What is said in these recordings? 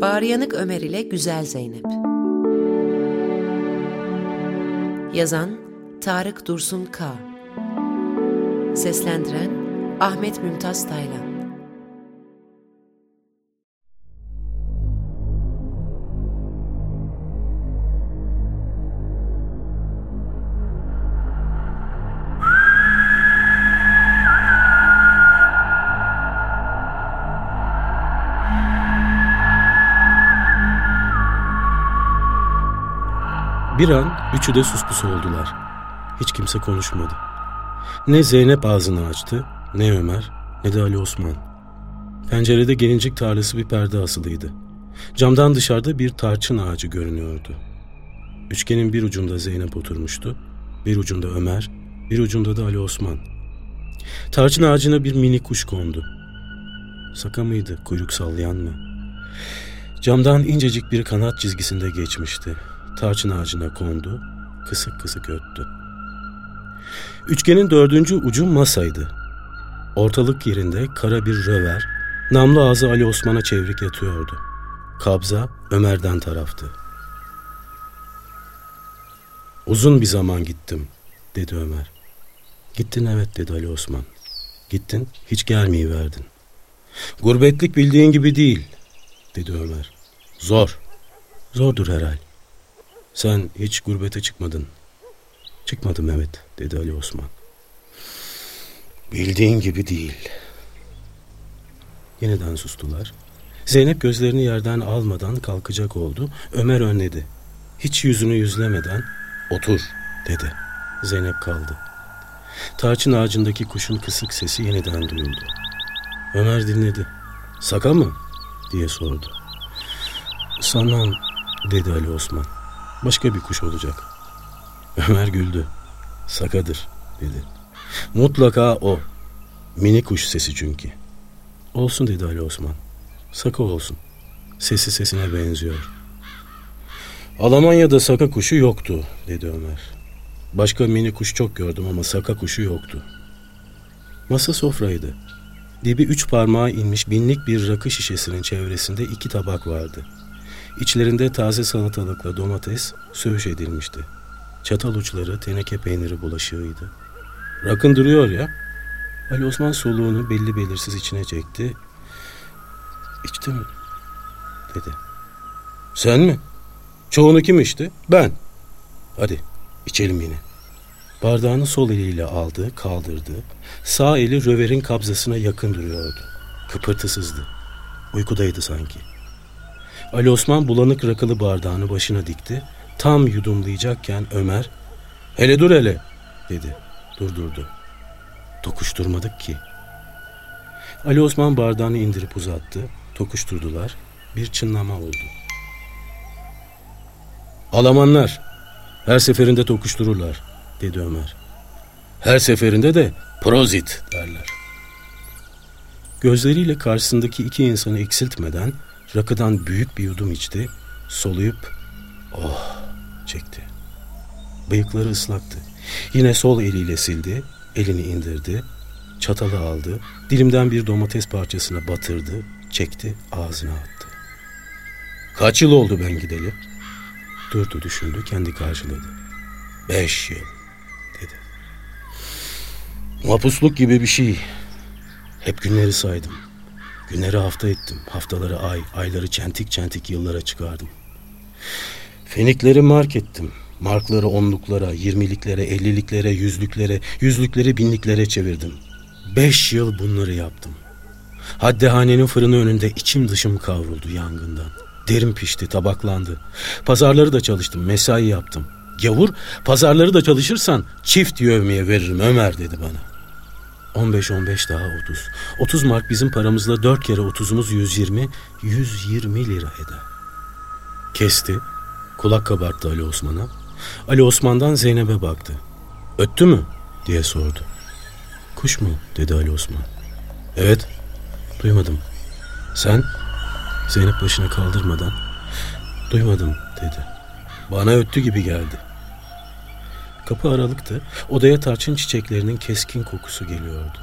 Bağrıyanık Ömer ile Güzel Zeynep. Yazan Tarık Dursun K. Seslendiren Ahmet Mümtaz Taylan Bir an üçü de suspusu oldular. Hiç kimse konuşmadı. Ne Zeynep ağzını açtı, ne Ömer, ne de Ali Osman. Pencerede gelincik tarlası bir perde asılıydı. Camdan dışarıda bir tarçın ağacı görünüyordu. Üçgenin bir ucunda Zeynep oturmuştu, bir ucunda Ömer, bir ucunda da Ali Osman. Tarçın ağacına bir mini kuş kondu. Saka mıydı, kuyruk sallayan mı? Camdan incecik bir kanat çizgisinde geçmişti tarçın ağacına kondu, kısık kısık öttü. Üçgenin dördüncü ucu masaydı. Ortalık yerinde kara bir röver, namlu ağzı Ali Osman'a çevrik yatıyordu. Kabza Ömer'den taraftı. Uzun bir zaman gittim, dedi Ömer. Gittin evet, dedi Ali Osman. Gittin, hiç gelmeyi verdin. Gurbetlik bildiğin gibi değil, dedi Ömer. Zor. Zordur herhal. Sen hiç gurbete çıkmadın. Çıkmadım evet dedi Ali Osman. Bildiğin gibi değil. Yeniden sustular. Zeynep gözlerini yerden almadan kalkacak oldu. Ömer önledi. Hiç yüzünü yüzlemeden otur dedi. Zeynep kaldı. Tarçın ağacındaki kuşun kısık sesi yeniden duyuldu. Ömer dinledi. Saka mı? diye sordu. Sanmam dedi Ali Osman. Başka bir kuş olacak. Ömer güldü. Sakadır dedi. Mutlaka o. Mini kuş sesi çünkü. Olsun dedi Ali Osman. Saka olsun. Sesi sesine benziyor. Almanya'da saka kuşu yoktu dedi Ömer. Başka mini kuş çok gördüm ama saka kuşu yoktu. Masa sofraydı. Dibi üç parmağa inmiş binlik bir rakı şişesinin çevresinde iki tabak vardı. İçlerinde taze salatalıkla domates söğüş edilmişti. Çatal uçları teneke peyniri bulaşığıydı. Rakın duruyor ya. Ali Osman soluğunu belli belirsiz içine çekti. İçti mi? Dedi. Sen mi? Çoğunu kim içti? Ben. Hadi içelim yine. Bardağını sol eliyle aldı, kaldırdı. Sağ eli röverin kabzasına yakın duruyordu. Kıpırtısızdı. Uykudaydı sanki. Ali Osman bulanık rakılı bardağını başına dikti. Tam yudumlayacakken Ömer ''Hele dur hele'' dedi. Durdurdu. Tokuşturmadık ki. Ali Osman bardağını indirip uzattı. Tokuşturdular. Bir çınlama oldu. Alamanlar her seferinde tokuştururlar dedi Ömer. Her seferinde de prozit derler. Gözleriyle karşısındaki iki insanı eksiltmeden Rakıdan büyük bir yudum içti. Soluyup oh çekti. Bıyıkları ıslaktı. Yine sol eliyle sildi. Elini indirdi. Çatalı aldı. Dilimden bir domates parçasına batırdı. Çekti ağzına attı. Kaç yıl oldu ben gideli? Durdu düşündü kendi karşıladı. Beş yıl dedi. Mapusluk gibi bir şey. Hep günleri saydım. Günleri hafta ettim, haftaları ay, ayları çentik çentik yıllara çıkardım. Fenikleri mark ettim. Markları onluklara, yirmiliklere, elliliklere, yüzlüklere, yüzlükleri binliklere çevirdim. Beş yıl bunları yaptım. Haddehanenin fırını önünde içim dışım kavruldu yangından. Derim pişti, tabaklandı. Pazarları da çalıştım, mesai yaptım. Gavur, pazarları da çalışırsan çift yövmeye veririm Ömer dedi bana. 15-15 daha 30. 30 mark bizim paramızla 4 kere 30'umuz 120. 120 lira eder. Kesti. Kulak kabarttı Ali Osman'a. Ali Osman'dan Zeynep'e baktı. Öttü mü? diye sordu. Kuş mu? dedi Ali Osman. Evet. Duymadım. Sen? Zeynep başını kaldırmadan. Duymadım dedi. Bana öttü gibi geldi. Kapı aralıktı. Odaya tarçın çiçeklerinin keskin kokusu geliyordu.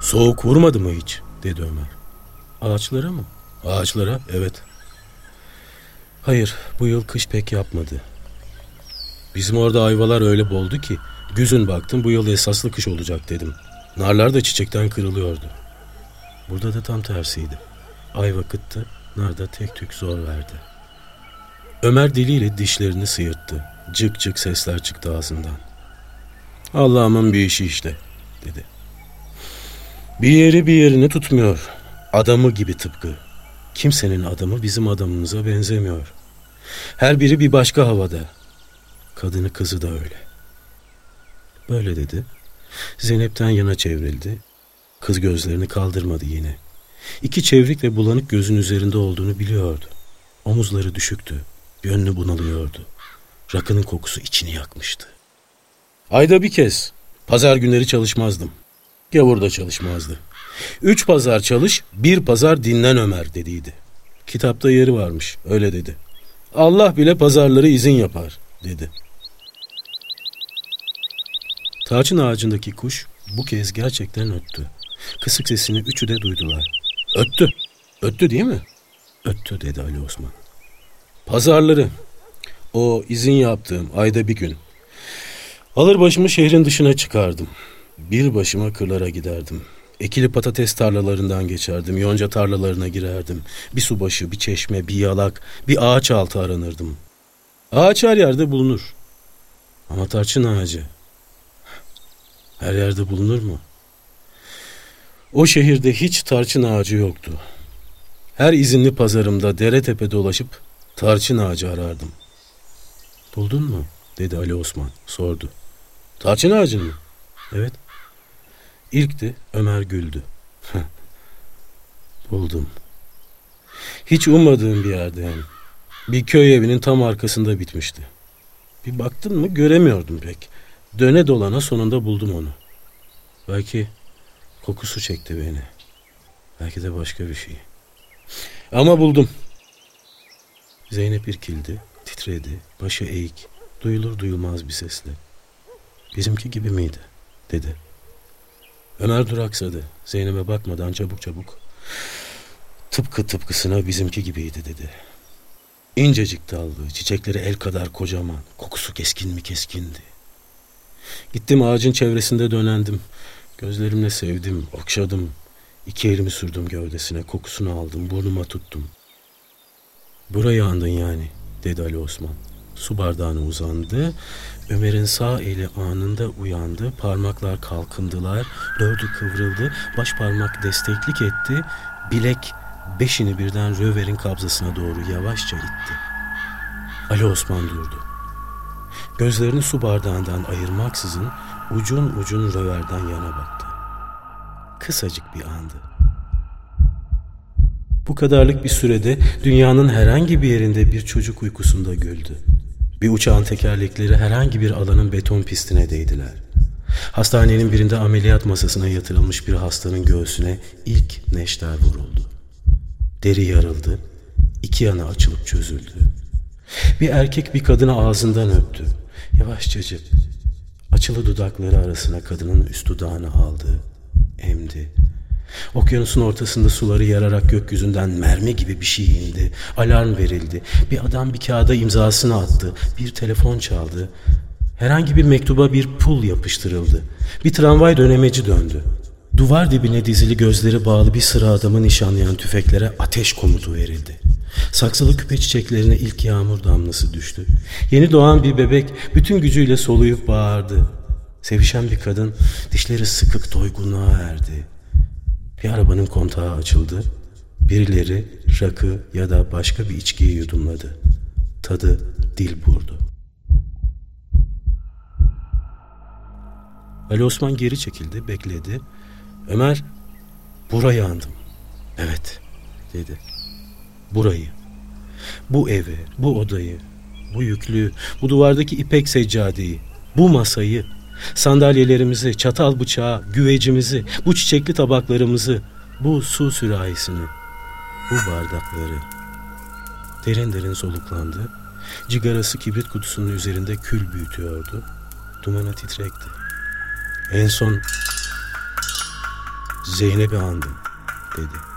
Soğuk vurmadı mı hiç? dedi Ömer. Ağaçlara mı? Ağaçlara, evet. Hayır, bu yıl kış pek yapmadı. Bizim orada ayvalar öyle boldu ki, güzün baktım bu yıl esaslı kış olacak dedim. Narlar da çiçekten kırılıyordu. Burada da tam tersiydi. Ayva kıttı, nar da tek tük zor verdi. Ömer diliyle dişlerini sıyırttı. Cık cık sesler çıktı ağzından. Allah'ımın bir işi işte, dedi. Bir yeri bir yerini tutmuyor. Adamı gibi tıpkı. Kimsenin adamı bizim adamımıza benzemiyor. Her biri bir başka havada. Kadını kızı da öyle. Böyle dedi. Zeynep'ten yana çevrildi. Kız gözlerini kaldırmadı yine. İki çevrik ve bulanık gözün üzerinde olduğunu biliyordu. Omuzları düşüktü. Gönlü bunalıyordu. Rakının kokusu içini yakmıştı. Ayda bir kez. Pazar günleri çalışmazdım. Gavur da çalışmazdı. Üç pazar çalış, bir pazar dinlen Ömer dediydi. Kitapta yeri varmış, öyle dedi. Allah bile pazarları izin yapar, dedi. Tarçın ağacındaki kuş bu kez gerçekten öttü. Kısık sesini üçü de duydular. Öttü, öttü değil mi? Öttü dedi Ali Osman. Pazarları, o izin yaptığım ayda bir gün. Alır başımı şehrin dışına çıkardım. Bir başıma kırlara giderdim. Ekili patates tarlalarından geçerdim. Yonca tarlalarına girerdim. Bir su başı, bir çeşme, bir yalak, bir ağaç altı aranırdım. Ağaç her yerde bulunur. Ama tarçın ağacı her yerde bulunur mu? O şehirde hiç tarçın ağacı yoktu. Her izinli pazarımda dere tepe dolaşıp tarçın ağacı arardım. Buldun mu? dedi Ali Osman sordu. Tarçın ağacın mı? Evet. İlkti Ömer güldü. Buldum. Hiç ummadığım bir yerde hem. Bir köy evinin tam arkasında bitmişti. Bir baktın mı göremiyordum pek. Döne dolana sonunda buldum onu. Belki kokusu çekti beni. Belki de başka bir şey. Ama buldum. Zeynep irkildi, titredi, başı eğik, duyulur duyulmaz bir sesle. Bizimki gibi miydi? dedi. Ömer duraksadı. Zeynep'e bakmadan çabuk çabuk. Tıpkı tıpkısına bizimki gibiydi dedi. İncecik dallı, çiçekleri el kadar kocaman, kokusu keskin mi keskindi. Gittim ağacın çevresinde dönendim. Gözlerimle sevdim, okşadım. İki elimi sürdüm gövdesine, kokusunu aldım, burnuma tuttum. Burayı andın yani, dedi Ali Osman. Su bardağına uzandı. Ömer'in sağ eli anında uyandı. Parmaklar kalkındılar. Dördü kıvrıldı. Baş parmak desteklik etti. Bilek beşini birden Röver'in kabzasına doğru yavaşça itti. Ali Osman durdu. Gözlerini su bardağından ayırmaksızın ucun ucun Röver'den yana baktı. Kısacık bir andı. Bu kadarlık bir sürede dünyanın herhangi bir yerinde bir çocuk uykusunda güldü. Bir uçağın tekerlekleri herhangi bir alanın beton pistine değdiler. Hastanenin birinde ameliyat masasına yatırılmış bir hastanın göğsüne ilk neşter vuruldu. Deri yarıldı, iki yana açılıp çözüldü. Bir erkek bir kadını ağzından öptü. Yavaşçacık, açılı dudakları arasına kadının üst dudağını aldı, emdi. Okyanusun ortasında suları yararak gökyüzünden mermi gibi bir şey indi. Alarm verildi. Bir adam bir kağıda imzasını attı. Bir telefon çaldı. Herhangi bir mektuba bir pul yapıştırıldı. Bir tramvay dönemeci döndü. Duvar dibine dizili gözleri bağlı bir sıra adamı nişanlayan tüfeklere ateş komutu verildi. Saksılı küpe çiçeklerine ilk yağmur damlası düştü. Yeni doğan bir bebek bütün gücüyle soluyup bağırdı. Sevişen bir kadın dişleri sıkık doygunluğa erdi. Bir arabanın kontağı açıldı. Birileri rakı ya da başka bir içkiyi yudumladı. Tadı dil vurdu. Ali Osman geri çekildi, bekledi. Ömer, burayı andım. Evet, dedi. Burayı, bu evi, bu odayı, bu yüklüğü, bu duvardaki ipek seccadeyi, bu masayı, Sandalyelerimizi, çatal bıçağı, güvecimizi, bu çiçekli tabaklarımızı, bu su sürahisini, bu bardakları. Derin derin soluklandı. Cigarası kibrit kutusunun üzerinde kül büyütüyordu. Dumanı titrekti. En son Zeynep'i andım dedi.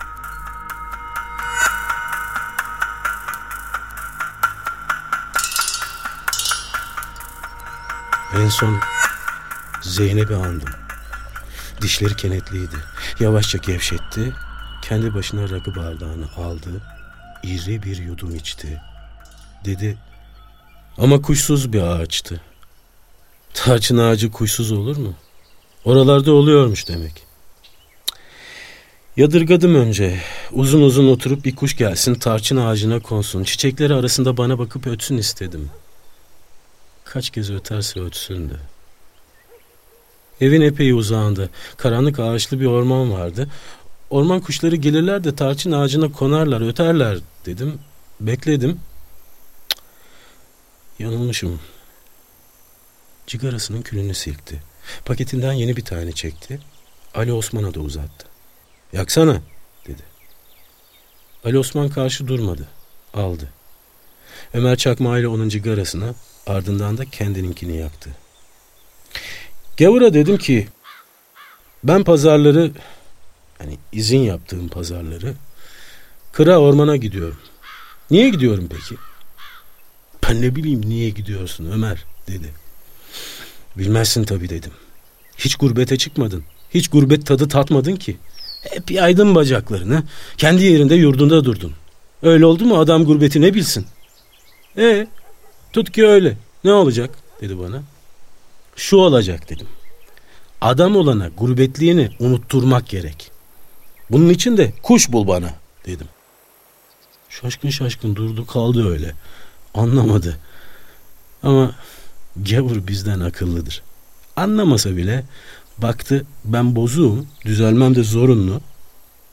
En son Zeynep'i andım. Dişleri kenetliydi. Yavaşça gevşetti. Kendi başına rakı bardağını aldı. İri bir yudum içti. Dedi ama kuşsuz bir ağaçtı. Tarçın ağacı kuşsuz olur mu? Oralarda oluyormuş demek. Yadırgadım önce. Uzun uzun oturup bir kuş gelsin tarçın ağacına konsun. Çiçekleri arasında bana bakıp ötsün istedim. Kaç kez öterse ötsün de. Evin epey uzağında karanlık ağaçlı bir orman vardı. Orman kuşları gelirler de tarçın ağacına konarlar, öterler dedim. Bekledim. Yanılmışım. Cigarasının külünü silkti. Paketinden yeni bir tane çekti. Ali Osman'a da uzattı. Yaksana dedi. Ali Osman karşı durmadı. Aldı. Ömer Çakma ile onun cigarasına ardından da kendininkini yaktı. Gavur'a dedim ki ben pazarları hani izin yaptığım pazarları kıra ormana gidiyorum. Niye gidiyorum peki? Ben ne bileyim niye gidiyorsun Ömer dedi. Bilmezsin tabii dedim. Hiç gurbete çıkmadın. Hiç gurbet tadı tatmadın ki. Hep yaydın bacaklarını. Kendi yerinde yurdunda durdun. Öyle oldu mu adam gurbeti ne bilsin? E tut ki öyle. Ne olacak dedi bana. Şu olacak dedim. Adam olana gurbetliğini unutturmak gerek. Bunun için de kuş bul bana dedim. Şaşkın şaşkın durdu kaldı öyle. Anlamadı. Ama gavur bizden akıllıdır. Anlamasa bile baktı ben bozuğum, düzelmem de zorunlu.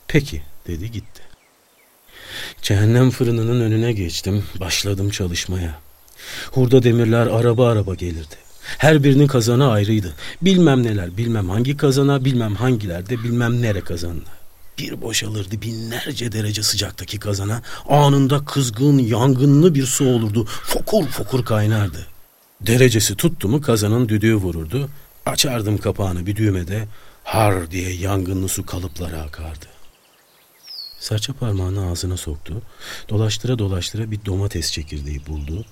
Peki dedi gitti. Cehennem fırınının önüne geçtim, başladım çalışmaya. Hurda demirler araba araba gelirdi. Her birinin kazanı ayrıydı. Bilmem neler, bilmem hangi kazana, bilmem hangilerde, bilmem nere kazanına. Bir boşalırdı binlerce derece sıcaktaki kazana. Anında kızgın, yangınlı bir su olurdu. Fokur fokur kaynardı. Derecesi tuttu mu kazanın düdüğü vururdu. Açardım kapağını bir düğmede har diye yangınlı su kalıplara akardı. Serçe parmağını ağzına soktu. Dolaştıra dolaştıra bir domates çekirdeği buldu.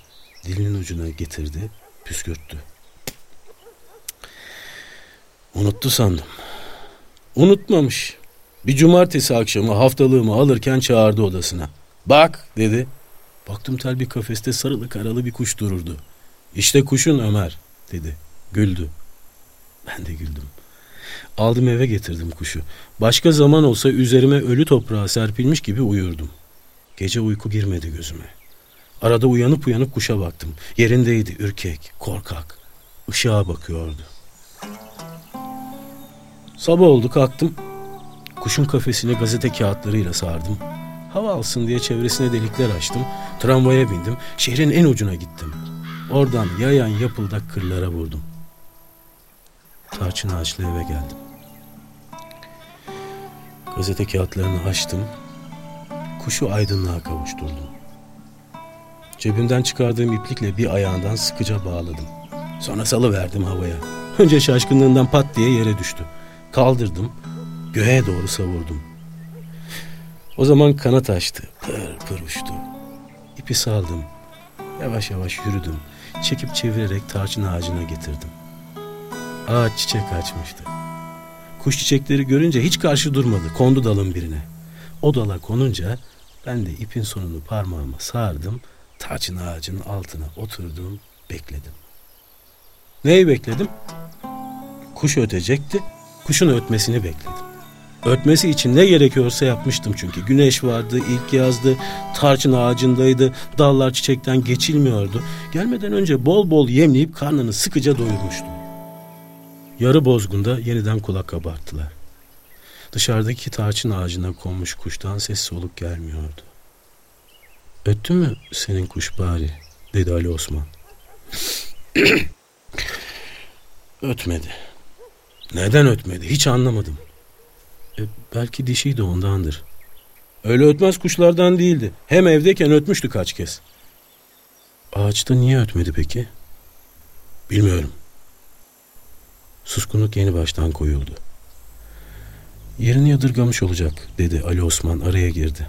Dilinin ucuna getirdi, püskürttü. Unuttu sandım. Unutmamış. Bir cumartesi akşamı haftalığımı alırken çağırdı odasına. Bak dedi. Baktım tel bir kafeste sarılı karalı bir kuş dururdu. İşte kuşun Ömer dedi. Güldü. Ben de güldüm. Aldım eve getirdim kuşu. Başka zaman olsa üzerime ölü toprağa serpilmiş gibi uyurdum. Gece uyku girmedi gözüme. Arada uyanıp uyanıp kuşa baktım. Yerindeydi ürkek, korkak. Işığa bakıyordu. Sabah oldu kalktım. Kuşun kafesini gazete kağıtlarıyla sardım. Hava alsın diye çevresine delikler açtım. Tramvaya bindim. Şehrin en ucuna gittim. Oradan yayan yapıldak kırlara vurdum. Tarçın ağaçlı eve geldim. Gazete kağıtlarını açtım. Kuşu aydınlığa kavuşturdum. Cebimden çıkardığım iplikle bir ayağından sıkıca bağladım. Sonra salı verdim havaya. Önce şaşkınlığından pat diye yere düştü. Kaldırdım, göğe doğru savurdum. O zaman kanat açtı, pır pır uçtu. İpi saldım. Yavaş yavaş yürüdüm. Çekip çevirerek tarçın ağacına getirdim. Ağaç çiçek açmıştı. Kuş çiçekleri görünce hiç karşı durmadı. Kondu dalın birine. O dala konunca ben de ipin sonunu parmağıma sardım. Tarçın ağacının altına oturdum, bekledim. Neyi bekledim? Kuş ötecekti. Kuşun ötmesini bekledim. Ötmesi için ne gerekiyorsa yapmıştım çünkü. Güneş vardı, ilk yazdı, tarçın ağacındaydı, dallar çiçekten geçilmiyordu. Gelmeden önce bol bol yemleyip karnını sıkıca doyurmuştum. Yarı bozgunda yeniden kulak kabarttılar. Dışarıdaki tarçın ağacına konmuş kuştan ses soluk gelmiyordu. Öttü mü senin kuş bari? dedi Ali Osman. Ötmedi. Neden ötmedi hiç anlamadım. E, belki dişiydi ondandır. Öyle ötmez kuşlardan değildi. Hem evdeyken ötmüştü kaç kez. Ağaçta niye ötmedi peki? Bilmiyorum. Suskunluk yeni baştan koyuldu. Yerini yadırgamış olacak dedi Ali Osman araya girdi.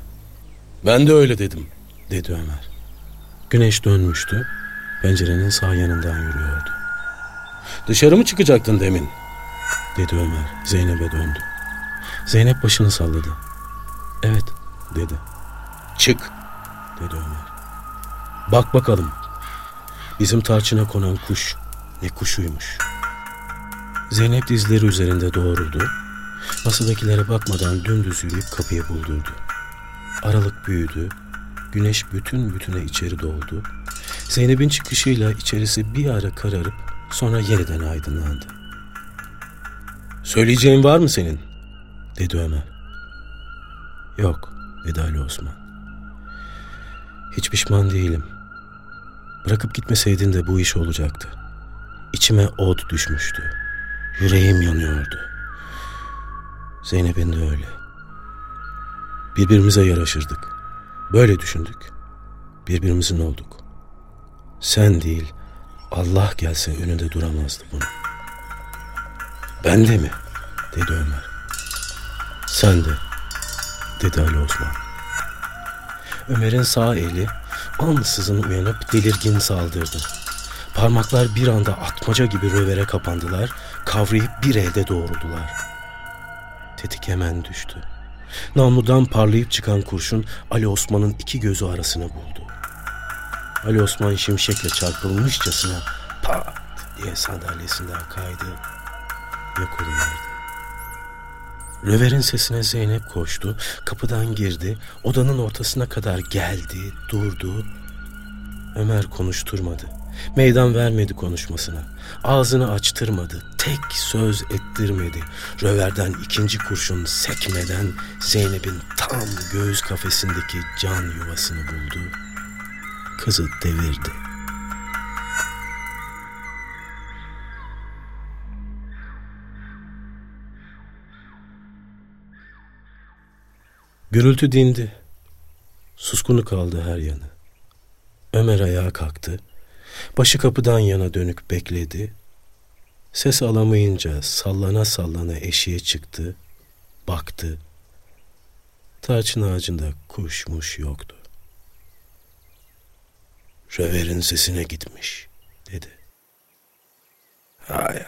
Ben de öyle dedim dedi Ömer. Güneş dönmüştü. Pencerenin sağ yanından yürüyordu. Dışarı mı çıkacaktın demin? Dedi Ömer Zeynep'e döndü. Zeynep başını salladı. Evet dedi. Çık dedi Ömer. Bak bakalım. Bizim tarçına konan kuş ne kuşuymuş. Zeynep dizleri üzerinde doğruldu. Masadakilere bakmadan dümdüz yürüyüp kapıyı buldurdu. Aralık büyüdü. Güneş bütün bütüne içeri doldu. Zeynep'in çıkışıyla içerisi bir ara kararıp sonra yeniden aydınlandı. Söyleyeceğin var mı senin? dedi Ömer. Yok dedi Ali Osman. Hiç pişman değilim. Bırakıp gitmeseydin de bu iş olacaktı. İçime od düşmüştü. Yüreğim yanıyordu. Zeynep'in de öyle. Birbirimize yaraşırdık. Böyle düşündük. Birbirimizin olduk. Sen değil, Allah gelse önünde duramazdı bunu. Ben de mi? dedi Ömer. Sen de, dedi Ali Osman. Ömer'in sağ eli ansızın uyanıp delirgin saldırdı. Parmaklar bir anda atmaca gibi rövere kapandılar, kavrayıp bir elde doğruldular. Tetik hemen düştü. Namludan parlayıp çıkan kurşun Ali Osman'ın iki gözü arasını buldu. Ali Osman şimşekle çarpılmışçasına pat diye sandalyesinden kaydı. Yok oluverdi. Röver'in sesine Zeynep koştu, kapıdan girdi, odanın ortasına kadar geldi, durdu. Ömer konuşturmadı. Meydan vermedi konuşmasına. Ağzını açtırmadı. Tek söz ettirmedi. Röver'den ikinci kurşun sekmeden Zeynep'in tam göğüs kafesindeki can yuvasını buldu. Kızı devirdi. Gürültü dindi. Suskunu kaldı her yanı. Ömer ayağa kalktı. Başı kapıdan yana dönük bekledi. Ses alamayınca sallana sallana eşiğe çıktı. Baktı. Tarçın ağacında kuşmuş yoktu. Röver'in sesine gitmiş dedi. Hay